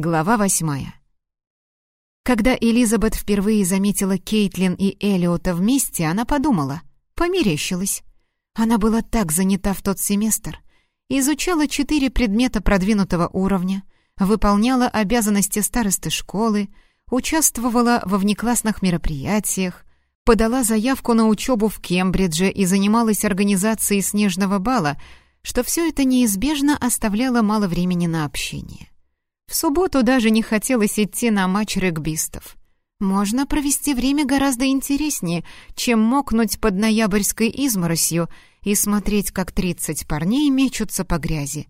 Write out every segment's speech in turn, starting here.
Глава восьмая. Когда Элизабет впервые заметила Кейтлин и Элиота вместе, она подумала, померещилась. Она была так занята в тот семестр, изучала четыре предмета продвинутого уровня, выполняла обязанности старосты школы, участвовала во внеклассных мероприятиях, подала заявку на учебу в Кембридже и занималась организацией снежного бала, что все это неизбежно оставляло мало времени на общение. В субботу даже не хотелось идти на матч регбистов. Можно провести время гораздо интереснее, чем мокнуть под ноябрьской изморосью и смотреть, как 30 парней мечутся по грязи.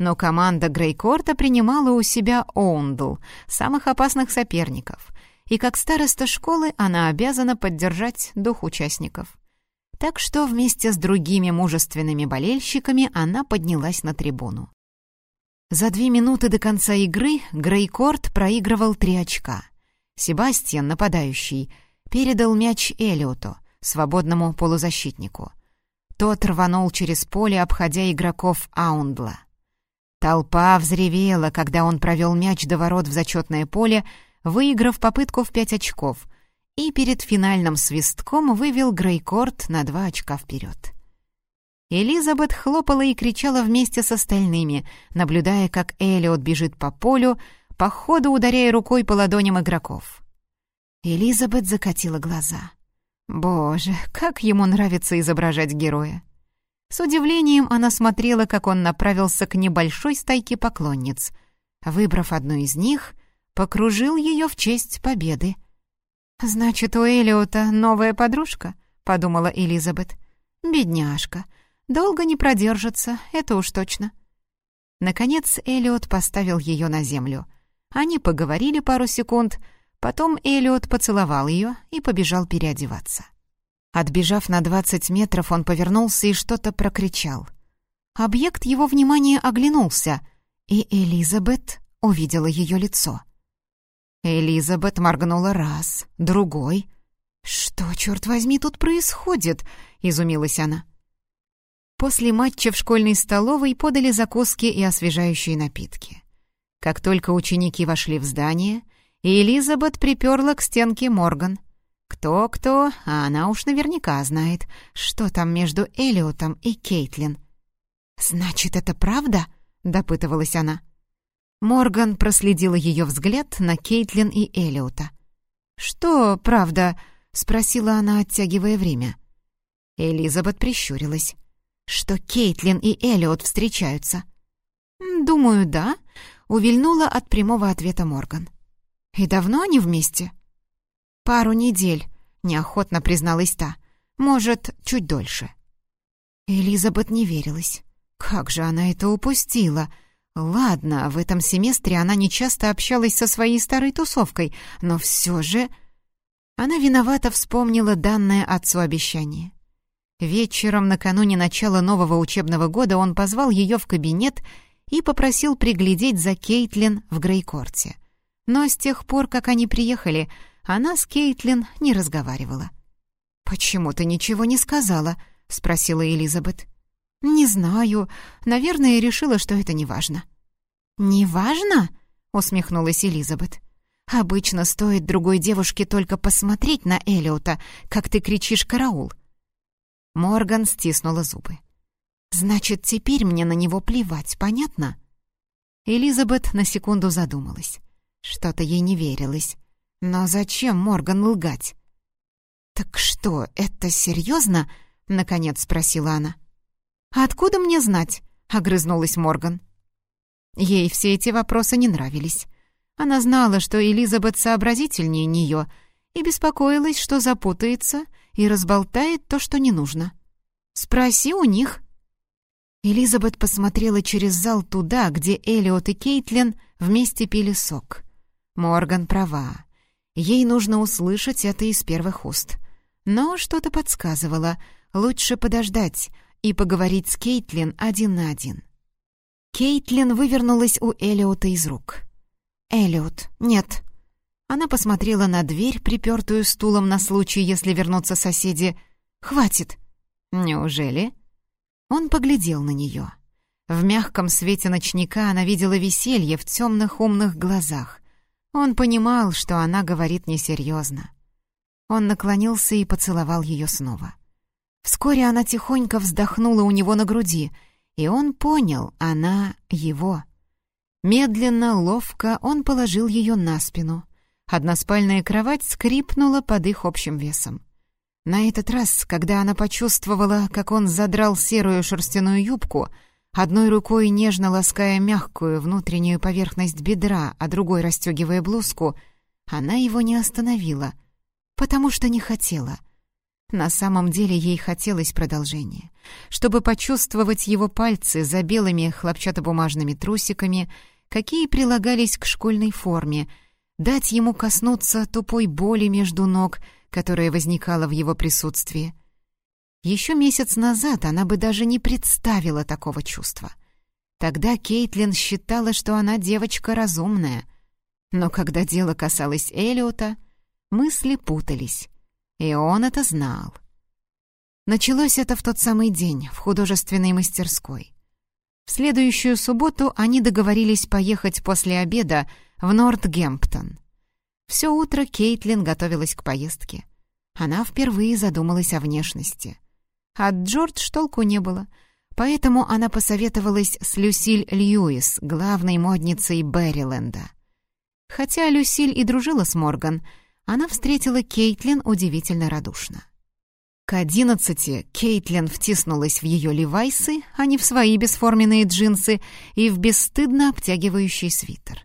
Но команда Грейкорта принимала у себя Оундл, самых опасных соперников, и как староста школы она обязана поддержать дух участников. Так что вместе с другими мужественными болельщиками она поднялась на трибуну. За две минуты до конца игры Грейкорт проигрывал три очка. Себастьян, нападающий, передал мяч Элиоту, свободному полузащитнику. Тот рванул через поле, обходя игроков Аундла. Толпа взревела, когда он провел мяч до ворот в зачетное поле, выиграв попытку в пять очков, и перед финальным свистком вывел Грейкорт на два очка вперед. Элизабет хлопала и кричала вместе с остальными, наблюдая, как Элиот бежит по полю, по ходу ударяя рукой по ладоням игроков. Элизабет закатила глаза. Боже, как ему нравится изображать героя. С удивлением она смотрела, как он направился к небольшой стайке поклонниц. Выбрав одну из них, покружил ее в честь победы. «Значит, у Элиота новая подружка?» — подумала Элизабет. «Бедняжка. Долго не продержится, это уж точно. Наконец Элиот поставил ее на землю. Они поговорили пару секунд, потом Элиот поцеловал ее и побежал переодеваться. Отбежав на двадцать метров, он повернулся и что-то прокричал. Объект его внимания оглянулся, и Элизабет увидела ее лицо. Элизабет моргнула раз, другой. «Что, черт возьми, тут происходит?» — изумилась она. После матча в школьной столовой подали закуски и освежающие напитки. Как только ученики вошли в здание, Элизабет приперла к стенке Морган. Кто-кто, а она уж наверняка знает, что там между Элиотом и Кейтлин. «Значит, это правда?» — допытывалась она. Морган проследила ее взгляд на Кейтлин и Элиота. «Что правда?» — спросила она, оттягивая время. Элизабет прищурилась что Кейтлин и Эллиот встречаются?» «Думаю, да», — увильнула от прямого ответа Морган. «И давно они вместе?» «Пару недель», — неохотно призналась та. «Может, чуть дольше». Элизабет не верилась. Как же она это упустила? Ладно, в этом семестре она нечасто общалась со своей старой тусовкой, но все же... Она виновато вспомнила данное отцу обещание. Вечером накануне начала нового учебного года он позвал ее в кабинет и попросил приглядеть за Кейтлин в Грейкорте. Но с тех пор, как они приехали, она с Кейтлин не разговаривала. «Почему ты ничего не сказала?» — спросила Элизабет. «Не знаю. Наверное, решила, что это не важно». «Не важно?» — усмехнулась Элизабет. «Обычно стоит другой девушке только посмотреть на Элиота, как ты кричишь «караул». Морган стиснула зубы. «Значит, теперь мне на него плевать, понятно?» Элизабет на секунду задумалась. Что-то ей не верилось. Но зачем Морган лгать? «Так что, это серьезно?» — наконец спросила она. «Откуда мне знать?» — огрызнулась Морган. Ей все эти вопросы не нравились. Она знала, что Элизабет сообразительнее нее, и беспокоилась, что запутается и разболтает то, что не нужно. Спроси у них». Элизабет посмотрела через зал туда, где Элиот и Кейтлин вместе пили сок. Морган права. Ей нужно услышать это из первых уст. Но что-то подсказывало. Лучше подождать и поговорить с Кейтлин один на один. Кейтлин вывернулась у Элиота из рук. «Элиот, нет», она посмотрела на дверь, припертую стулом на случай, если вернутся соседи. «Хватит!» «Неужели?» Он поглядел на нее. В мягком свете ночника она видела веселье в темных умных глазах. Он понимал, что она говорит несерьезно. Он наклонился и поцеловал ее снова. Вскоре она тихонько вздохнула у него на груди, и он понял, она его. Медленно, ловко он положил ее на спину. Односпальная кровать скрипнула под их общим весом. На этот раз, когда она почувствовала, как он задрал серую шерстяную юбку, одной рукой нежно лаская мягкую внутреннюю поверхность бедра, а другой расстегивая блузку, она его не остановила — потому что не хотела. На самом деле ей хотелось продолжения, чтобы почувствовать его пальцы за белыми хлопчатобумажными трусиками, какие прилагались к школьной форме, дать ему коснуться тупой боли между ног, которая возникала в его присутствии. Еще месяц назад она бы даже не представила такого чувства. Тогда Кейтлин считала, что она девочка разумная. Но когда дело касалось Элиота — Мысли путались, и он это знал. Началось это в тот самый день в художественной мастерской. Следующую субботу они договорились поехать после обеда в Нортгемптон. Все утро Кейтлин готовилась к поездке. Она впервые задумалась о внешности. От Джордж толку не было, поэтому она посоветовалась с Люсиль Льюис, главной модницей Берриленда. Хотя Люсиль и дружила с Морган, она встретила Кейтлин удивительно радушно. К одиннадцати Кейтлин втиснулась в ее левайсы, а не в свои бесформенные джинсы и в бесстыдно обтягивающий свитер.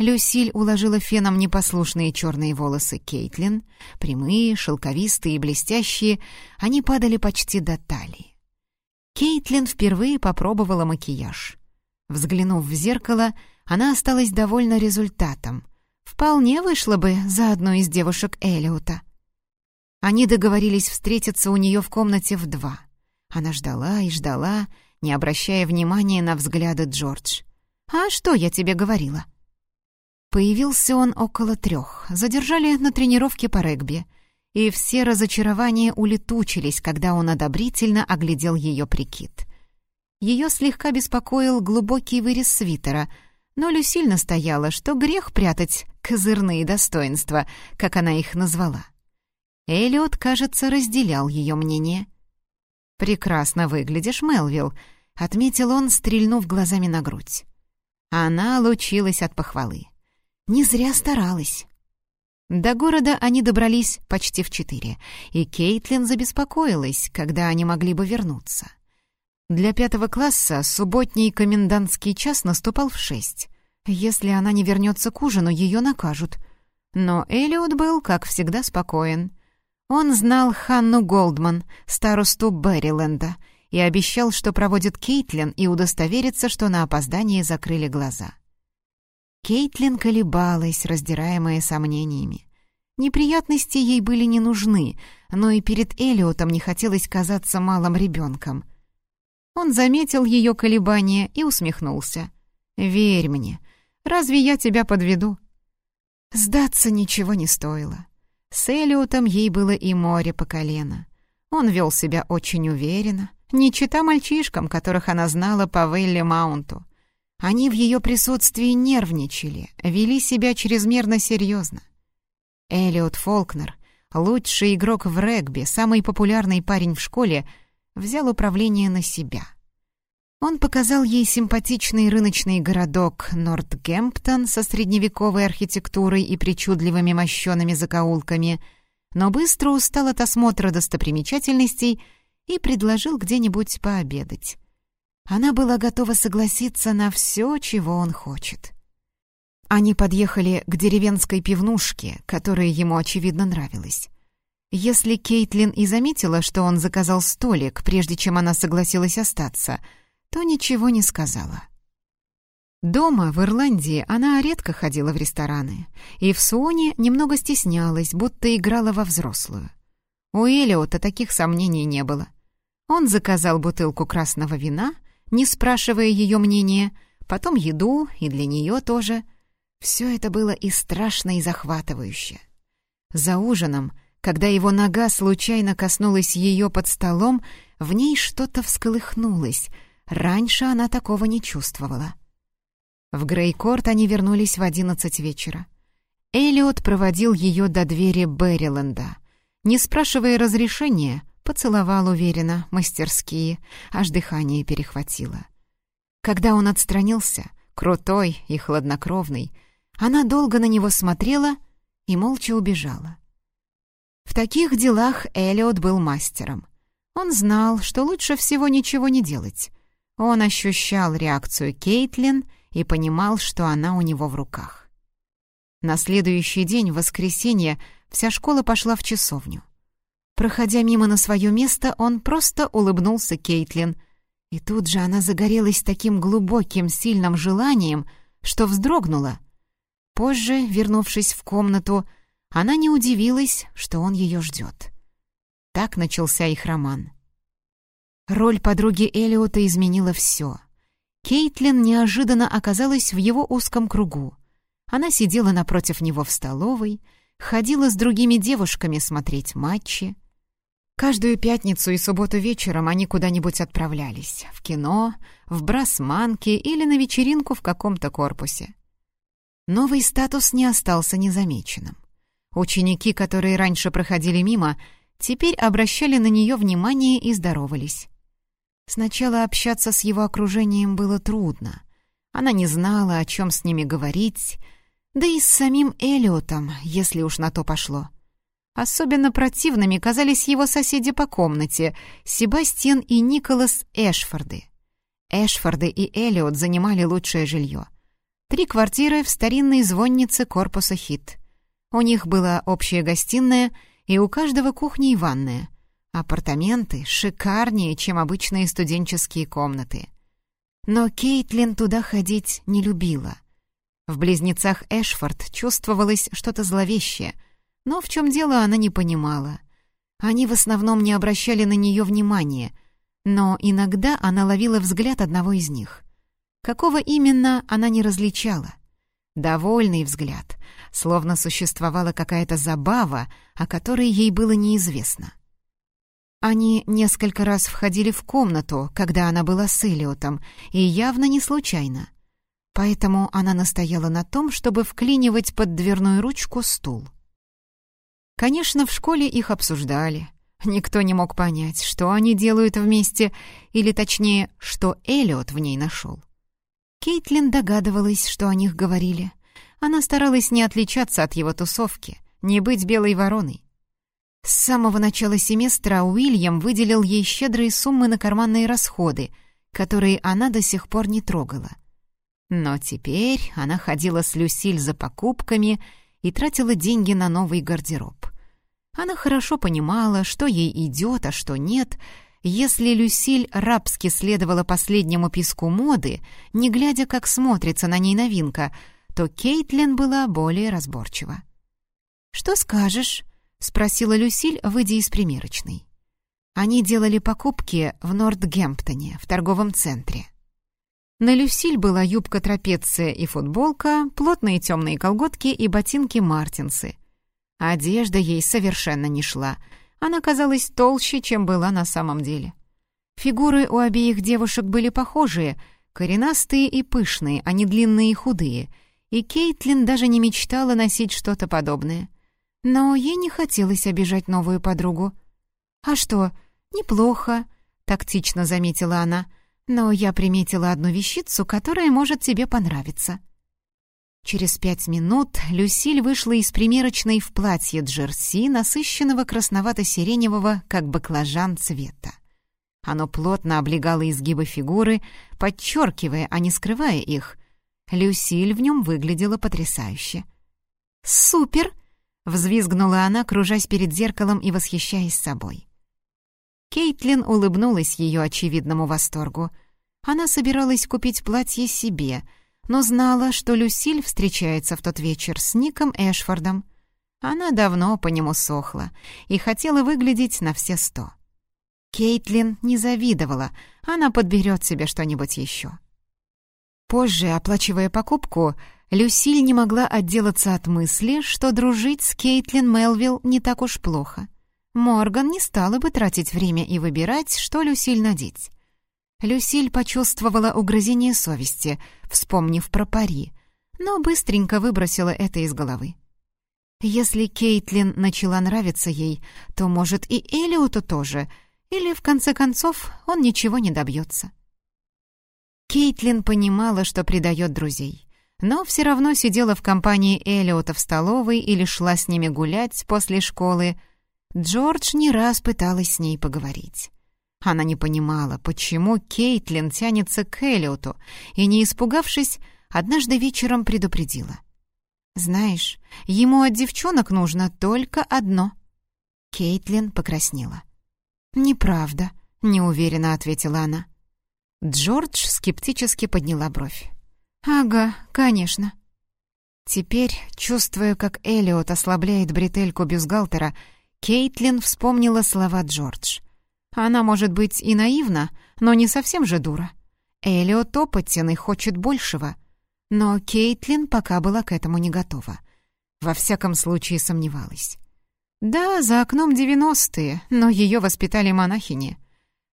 Люсиль уложила феном непослушные черные волосы Кейтлин, прямые, шелковистые и блестящие, они падали почти до талии. Кейтлин впервые попробовала макияж. Взглянув в зеркало, она осталась довольна результатом — Вполне вышло бы за одну из девушек Элиота. Они договорились встретиться у нее в комнате в два. Она ждала и ждала, не обращая внимания на взгляды Джордж. «А что я тебе говорила?» Появился он около трех, задержали на тренировке по регби, и все разочарования улетучились, когда он одобрительно оглядел ее прикид. Ее слегка беспокоил глубокий вырез свитера — но Люсиль настояла, что грех прятать козырные достоинства, как она их назвала. Эллиот, кажется, разделял ее мнение. «Прекрасно выглядишь, Мелвилл», — отметил он, стрельнув глазами на грудь. Она лучилась от похвалы. Не зря старалась. До города они добрались почти в четыре, и Кейтлин забеспокоилась, когда они могли бы вернуться. Для пятого класса субботний комендантский час наступал в шесть. Если она не вернется к ужину, ее накажут. Но Элиот был, как всегда, спокоен. Он знал Ханну Голдман, старосту Берриленда, и обещал, что проводит Кейтлин и удостоверится, что на опоздание закрыли глаза. Кейтлин колебалась, раздираемая сомнениями. Неприятности ей были не нужны, но и перед Элиотом не хотелось казаться малым ребенком — он заметил ее колебания и усмехнулся. «Верь мне, разве я тебя подведу?» Сдаться ничего не стоило. С Элиотом ей было и море по колено. Он вел себя очень уверенно, не чита мальчишкам, которых она знала по Вэлли Маунту. Они в ее присутствии нервничали, вели себя чрезмерно серьезно. Элиот Фолкнер, лучший игрок в регби, самый популярный парень в школе — взял управление на себя. Он показал ей симпатичный рыночный городок Нортгемптон со средневековой архитектурой и причудливыми мощеными закоулками, но быстро устал от осмотра достопримечательностей и предложил где-нибудь пообедать. Она была готова согласиться на все, чего он хочет. Они подъехали к деревенской пивнушке, которая ему, очевидно, нравилась. Если Кейтлин и заметила, что он заказал столик, прежде чем она согласилась остаться, то ничего не сказала. Дома, в Ирландии, она редко ходила в рестораны, и в Суоне немного стеснялась, будто играла во взрослую. У Элиота таких сомнений не было. Он заказал бутылку красного вина, не спрашивая ее мнения, потом еду, и для нее тоже. Все это было и страшно, и захватывающе. За ужином — когда его нога случайно коснулась ее под столом, в ней что-то всколыхнулось, Раньше она такого не чувствовала. В Грейкорт они вернулись в одиннадцать вечера. Элиот проводил ее до двери Берриленда. Не спрашивая разрешения, поцеловал уверенно, мастерские, аж дыхание перехватило. Когда он отстранился, крутой и хладнокровный, она долго на него смотрела и молча убежала. В таких делах Элиот был мастером. Он знал, что лучше всего ничего не делать. Он ощущал реакцию Кейтлин и понимал, что она у него в руках. На следующий день, в воскресенье, вся школа пошла в часовню. Проходя мимо на свое место, он просто улыбнулся Кейтлин, и тут же она загорелась таким глубоким, сильным желанием, что вздрогнула. Позже, вернувшись в комнату, она не удивилась, что он ее ждет. Так начался их роман. Роль подруги Элиота изменила все — Кейтлин неожиданно оказалась в его узком кругу. Она сидела напротив него в столовой, ходила с другими девушками смотреть матчи. Каждую пятницу и субботу вечером они куда-нибудь отправлялись — в кино, в брасманки или на вечеринку в каком-то корпусе. Новый статус не остался незамеченным. Ученики, которые раньше проходили мимо, теперь обращали на нее внимание и здоровались. Сначала общаться с его окружением было трудно. Она не знала, о чем с ними говорить, да и с самим Элиотом, если уж на то пошло. Особенно противными казались его соседи по комнате, Себастьян и Николас Эшфорды. Эшфорды и Элиот занимали лучшее жилье. Три квартиры в старинной звоннице корпуса Хит. У них была общая гостиная и у каждого кухня и ванная — Апартаменты шикарнее, чем обычные студенческие комнаты. Но Кейтлин туда ходить не любила. В близнецах Эшфорд чувствовалось что-то зловещее, но в чем дело она не понимала. Они в основном не обращали на нее внимания, но иногда она ловила взгляд одного из них. Какого именно, она не различала. Довольный взгляд, словно существовала какая-то забава, о которой ей было неизвестно. Они несколько раз входили в комнату, когда она была с Элиотом, и явно не случайно. Поэтому она настояла на том, чтобы вклинивать под дверную ручку стул. Конечно, в школе их обсуждали. Никто не мог понять, что они делают вместе, или точнее, что Элиот в ней нашел. Кейтлин догадывалась, что о них говорили. Она старалась не отличаться от его тусовки, не быть белой вороной. С самого начала семестра Уильям выделил ей щедрые суммы на карманные расходы, которые она до сих пор не трогала. Но теперь она ходила с Люсиль за покупками и тратила деньги на новый гардероб. Она хорошо понимала, что ей идет, а что нет. Если Люсиль рабски следовала последнему писку моды, не глядя, как смотрится на ней новинка, то Кейтлин была более разборчива. «Что скажешь?» — спросила Люсиль, выйдя из примерочной. Они делали покупки в Нортгемптоне, в торговом центре. На Люсиль была юбка трапеция и футболка, плотные темные колготки и ботинки мартинсы. Одежда ей совершенно не шла. Она казалась толще, чем была на самом деле. Фигуры у обеих девушек были похожие, коренастые и пышные, а не длинные и худые, и Кейтлин даже не мечтала носить что-то подобное — но ей не хотелось обижать новую подругу. «А что, неплохо», — тактично заметила она, «но я приметила одну вещицу, которая может тебе понравиться». Через пять минут Люсиль вышла из примерочной в платье джерси, насыщенного красновато-сиреневого, как баклажан цвета. Оно плотно облегало изгибы фигуры, подчеркивая, а не скрывая их. Люсиль в нем выглядела потрясающе. «Супер!» Взвизгнула она, кружась перед зеркалом и восхищаясь собой. Кейтлин улыбнулась ее очевидному восторгу. Она собиралась купить платье себе, но знала, что Люсиль встречается в тот вечер с Ником Эшфордом. Она давно по нему сохла и хотела выглядеть на все сто. Кейтлин не завидовала, она подберет себе что-нибудь еще. Позже, оплачивая покупку, Люсиль не могла отделаться от мысли, что дружить с Кейтлин Мелвилл не так уж плохо. Морган не стала бы тратить время и выбирать, что Люсиль надеть. Люсиль почувствовала угрызение совести, вспомнив про пари, но быстренько выбросила это из головы. Если Кейтлин начала нравиться ей, то, может, и Элиоту тоже, или, в конце концов, он ничего не добьется. Кейтлин понимала, что предает друзей, но все равно сидела в компании Элиота в столовой или шла с ними гулять после школы. Джордж не раз пыталась с ней поговорить. Она не понимала, почему Кейтлин тянется к Элиоту, и, не испугавшись, однажды вечером предупредила. «Знаешь, ему от девчонок нужно только одно». Кейтлин покраснела. «Неправда», — неуверенно ответила она. Джордж скептически подняла бровь. «Ага, конечно». Теперь, чувствуя, как Элиот ослабляет бретельку бюстгальтера, Кейтлин вспомнила слова Джордж. Она может быть и наивна, но не совсем же дура. Элиот опытен и хочет большего. Но Кейтлин пока была к этому не готова. Во всяком случае сомневалась. Да, за окном девяностые, но ее воспитали монахини.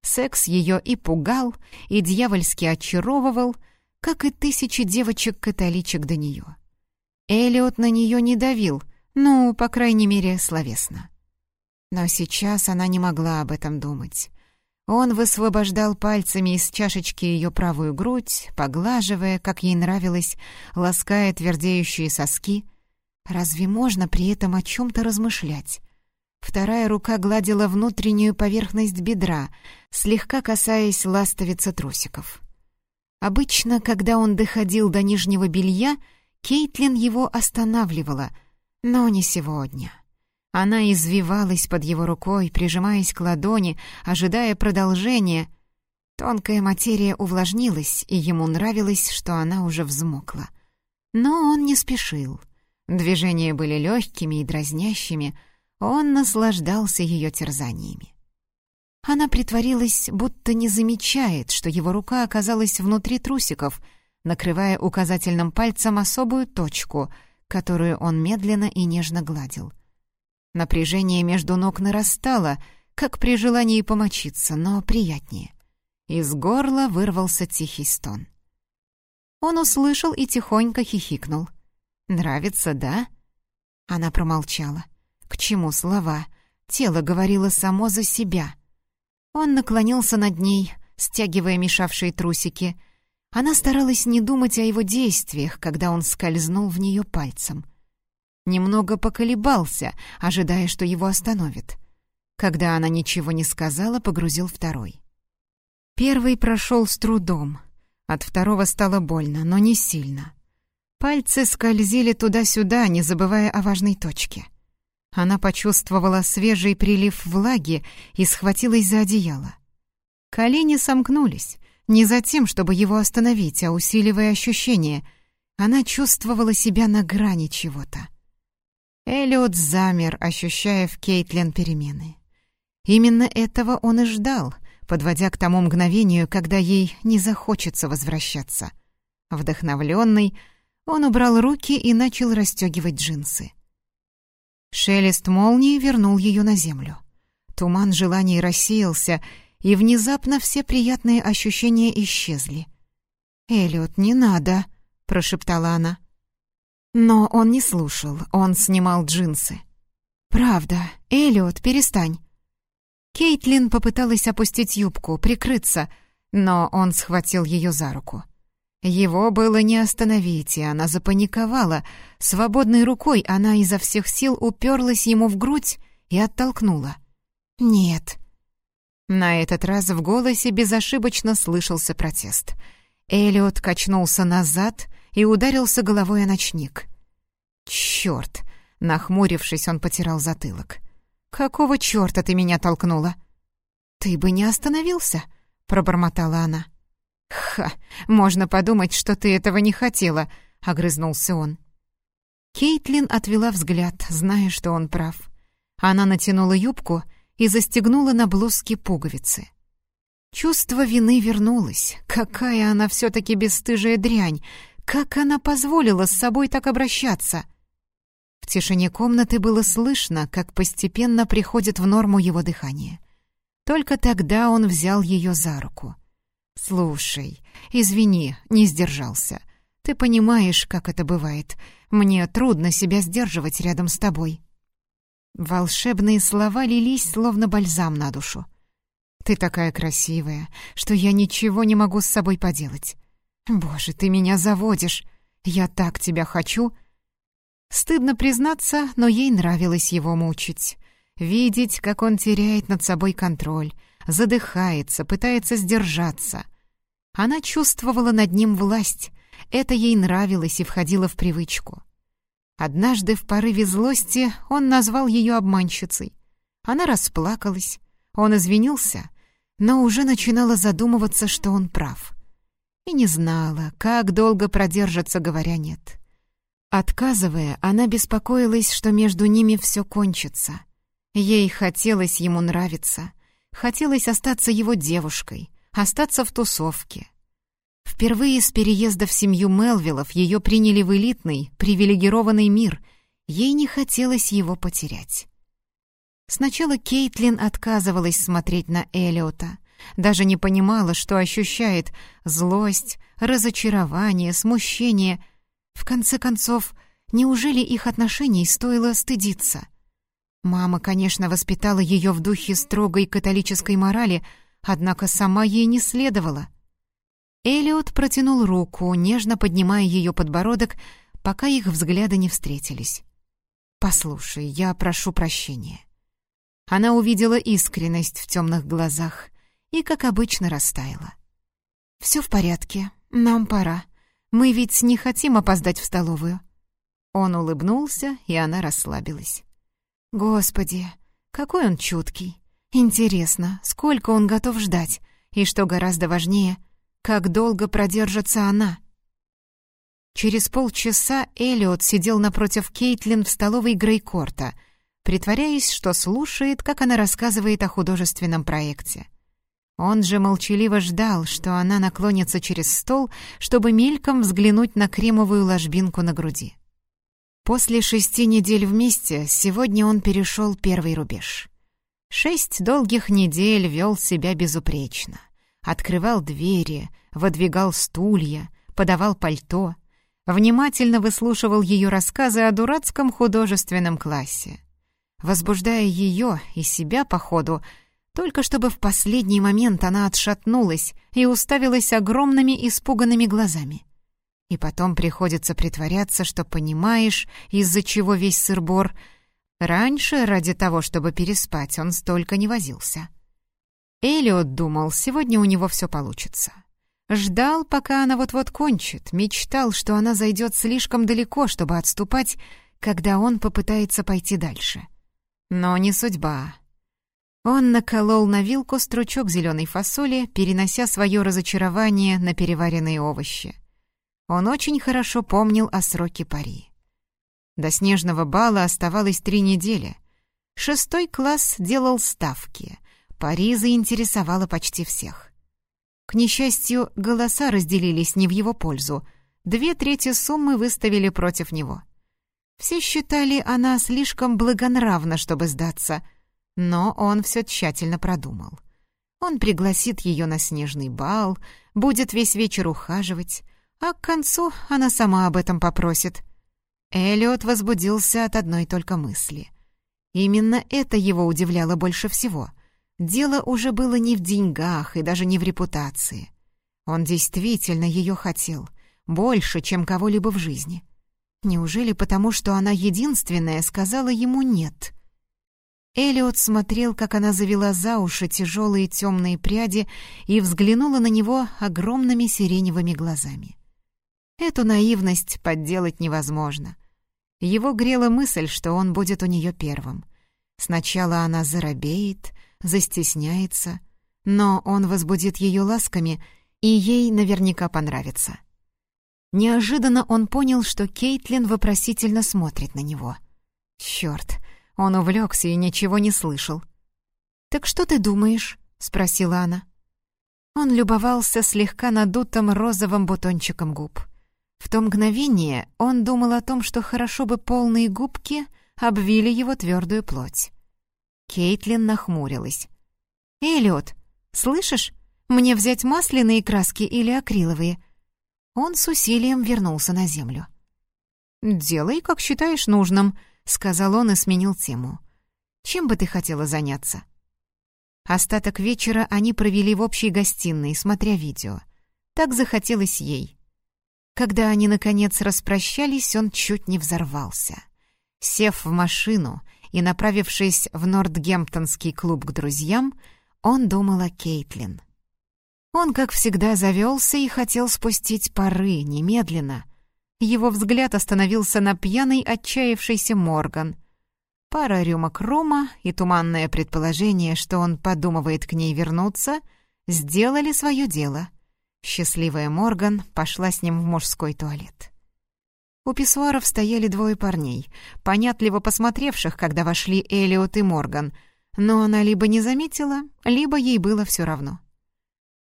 Секс ее и пугал, и дьявольски очаровывал, как и тысячи девочек-католичек до нее. Элиот на нее не давил, ну, по крайней мере, словесно. Но сейчас она не могла об этом думать. Он высвобождал пальцами из чашечки ее правую грудь, поглаживая, как ей нравилось, лаская твердеющие соски. Разве можно при этом о чем-то размышлять? Вторая рука гладила внутреннюю поверхность бедра, слегка касаясь ластовицы трусиков. Обычно, когда он доходил до нижнего белья, Кейтлин его останавливала, но не сегодня. Она извивалась под его рукой, прижимаясь к ладони, ожидая продолжения. Тонкая материя увлажнилась, и ему нравилось, что она уже взмокла. Но он не спешил. Движения были легкими и дразнящими, он наслаждался ее терзаниями. Она притворилась, будто не замечает, что его рука оказалась внутри трусиков, накрывая указательным пальцем особую точку, которую он медленно и нежно гладил — Напряжение между ног нарастало, как при желании помочиться, но приятнее. Из горла вырвался тихий стон. Он услышал и тихонько хихикнул. «Нравится, да?» Она промолчала. «К чему слова?» Тело говорило само за себя. Он наклонился над ней, стягивая мешавшие трусики. Она старалась не думать о его действиях, когда он скользнул в нее пальцем — немного поколебался, ожидая, что его остановит. Когда она ничего не сказала, погрузил второй. Первый прошел с трудом. От второго стало больно, но не сильно. Пальцы скользили туда-сюда, не забывая о важной точке. Она почувствовала свежий прилив влаги и схватилась за одеяло. Колени сомкнулись, не за тем, чтобы его остановить, а усиливая ощущение. Она чувствовала себя на грани чего-то. Эллиот замер, ощущая в Кейтлин перемены. Именно этого он и ждал, подводя к тому мгновению, когда ей не захочется возвращаться. Вдохновленный, он убрал руки и начал расстегивать джинсы. Шелест молнии вернул ее на землю. Туман желаний рассеялся, и внезапно все приятные ощущения исчезли. «Эллиот, не надо!» — прошептала она. Но он не слушал, он снимал джинсы. «Правда, Элиот, перестань». Кейтлин попыталась опустить юбку, прикрыться, но он схватил ее за руку. Его было не остановить, и она запаниковала. Свободной рукой она изо всех сил уперлась ему в грудь и оттолкнула. «Нет». На этот раз в голосе безошибочно слышался протест. Элиот качнулся назад и ударился головой о ночник. «Чёрт!» — нахмурившись, он потирал затылок. «Какого чёрта ты меня толкнула?» «Ты бы не остановился», — пробормотала она. «Ха! Можно подумать, что ты этого не хотела», — огрызнулся он. Кейтлин отвела взгляд, зная, что он прав. Она натянула юбку и застегнула на блузке пуговицы. Чувство вины вернулось. Какая она все-таки бесстыжая дрянь! Как она позволила с собой так обращаться? В тишине комнаты было слышно, как постепенно приходит в норму его дыхание. Только тогда он взял ее за руку. «Слушай, извини, не сдержался. Ты понимаешь, как это бывает. Мне трудно себя сдерживать рядом с тобой». Волшебные слова лились, словно бальзам на душу. «Ты такая красивая, что я ничего не могу с собой поделать. Боже, ты меня заводишь. Я так тебя хочу». Стыдно признаться, но ей нравилось его мучить. Видеть, как он теряет над собой контроль, задыхается, пытается сдержаться. Она чувствовала над ним власть. Это ей нравилось и входило в привычку. Однажды в порыве злости он назвал ее обманщицей. Она расплакалась, он извинился, но уже начинала задумываться, что он прав. И не знала, как долго продержится, говоря «нет». Отказывая, она беспокоилась, что между ними все кончится. Ей хотелось ему нравиться, хотелось остаться его девушкой, остаться в тусовке, Впервые с переезда в семью Мелвиллов ее приняли в элитный, привилегированный мир. Ей не хотелось его потерять. Сначала Кейтлин отказывалась смотреть на Элиота, даже не понимала, что ощущает злость, разочарование, смущение. В конце концов, неужели их отношений стоило стыдиться? Мама, конечно, воспитала ее в духе строгой католической морали, однако сама ей не следовала. Элиот протянул руку, нежно поднимая ее подбородок, пока их взгляды не встретились. «Послушай, я прошу прощения». Она увидела искренность в темных глазах и, как обычно, растаяла. «Все в порядке, нам пора. Мы ведь не хотим опоздать в столовую». Он улыбнулся, и она расслабилась. «Господи, какой он чуткий. Интересно, сколько он готов ждать, и, что гораздо важнее, как долго продержится она? Через полчаса Элиот сидел напротив Кейтлин в столовой Грейкорта, притворяясь, что слушает, как она рассказывает о художественном проекте. Он же молчаливо ждал, что она наклонится через стол, чтобы мельком взглянуть на кремовую ложбинку на груди. После шести недель вместе сегодня он перешел первый рубеж. Шесть долгих недель вел себя безупречно — открывал двери, выдвигал стулья, подавал пальто, внимательно выслушивал ее рассказы о дурацком художественном классе, возбуждая ее и себя по ходу, только чтобы в последний момент она отшатнулась и уставилась огромными испуганными глазами. И потом приходится притворяться, что понимаешь, из-за чего весь сыр-бор. Раньше, ради того, чтобы переспать, он столько не возился. Элиот думал, сегодня у него все получится. Ждал, пока она вот-вот кончит, мечтал, что она зайдет слишком далеко, чтобы отступать, когда он попытается пойти дальше. Но не судьба. Он наколол на вилку стручок зеленой фасоли, перенося свое разочарование на переваренные овощи. Он очень хорошо помнил о сроке пари. До снежного бала оставалось три недели. Шестой класс делал ставки — Пари заинтересовало почти всех. К несчастью, голоса разделились не в его пользу. Две трети суммы выставили против него. Все считали она слишком благонравна, чтобы сдаться, но он все тщательно продумал. Он пригласит ее на снежный бал, будет весь вечер ухаживать, а к концу она сама об этом попросит. Эллиот возбудился от одной только мысли. Именно это его удивляло больше всего — Дело уже было не в деньгах и даже не в репутации. Он действительно ее хотел, больше, чем кого-либо в жизни. Неужели потому, что она единственная сказала ему «нет»? Элиот смотрел, как она завела за уши тяжелые темные пряди и взглянула на него огромными сиреневыми глазами. Эту наивность подделать невозможно. Его грела мысль, что он будет у нее первым. Сначала она заробеет, застесняется, но он возбудит ее ласками, и ей наверняка понравится. Неожиданно он понял, что Кейтлин вопросительно смотрит на него. Черт, он увлекся и ничего не слышал. «Так что ты думаешь?» — спросила она. Он любовался слегка надутым розовым бутончиком губ. В то мгновение он думал о том, что хорошо бы полные губки обвили его твердую плоть. Кейтлин нахмурилась. «Эллиот, слышишь? Мне взять масляные краски или акриловые?» Он с усилием вернулся на землю. «Делай, как считаешь нужным», — сказал он и сменил тему. «Чем бы ты хотела заняться?» Остаток вечера они провели в общей гостиной, смотря видео. Так захотелось ей. Когда они, наконец, распрощались, он чуть не взорвался. Сев в машину и направившись в Нортгемптонский клуб к друзьям, он думал о Кейтлин. Он, как всегда, завелся и хотел спустить пары немедленно. Его взгляд остановился на пьяной, отчаявшейся Морган. Пара рюмок рома и туманное предположение, что он подумывает к ней вернуться, сделали свое дело. Счастливая Морган пошла с ним в мужской туалет. У писсуаров стояли двое парней, понятливо посмотревших, когда вошли Элиот и Морган, но она либо не заметила, либо ей было все равно.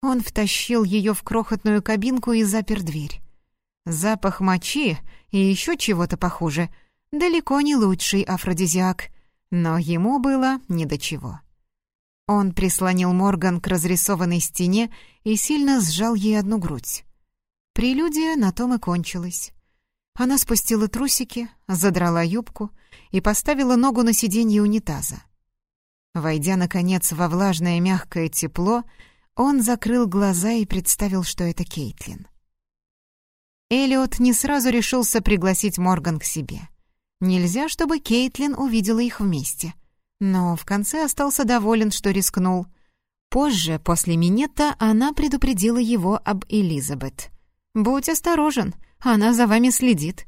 Он втащил ее в крохотную кабинку и запер дверь. Запах мочи и еще чего-то похуже. Далеко не лучший афродизиак, но ему было ни до чего. Он прислонил Морган к разрисованной стене и сильно сжал ей одну грудь. Прелюдия на том и кончилась. Она спустила трусики, задрала юбку и поставила ногу на сиденье унитаза. Войдя, наконец, во влажное мягкое тепло, он закрыл глаза и представил, что это Кейтлин. Элиот не сразу решился пригласить Морган к себе. Нельзя, чтобы Кейтлин увидела их вместе. Но в конце остался доволен, что рискнул. Позже, после минета, она предупредила его об Элизабет. «Будь осторожен, она за вами следит».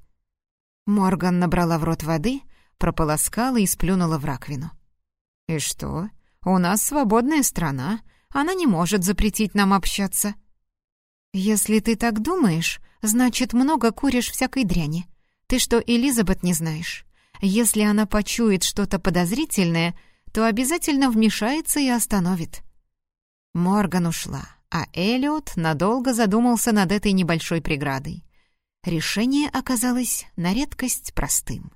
Морган набрала в рот воды, прополоскала и сплюнула в раковину. «И что? У нас свободная страна, она не может запретить нам общаться». «Если ты так думаешь, значит, много куришь всякой дряни. Ты что, Элизабет не знаешь? Если она почует что-то подозрительное, то обязательно вмешается и остановит». Морган ушла, а Элиот надолго задумался над этой небольшой преградой. Решение оказалось на редкость простым.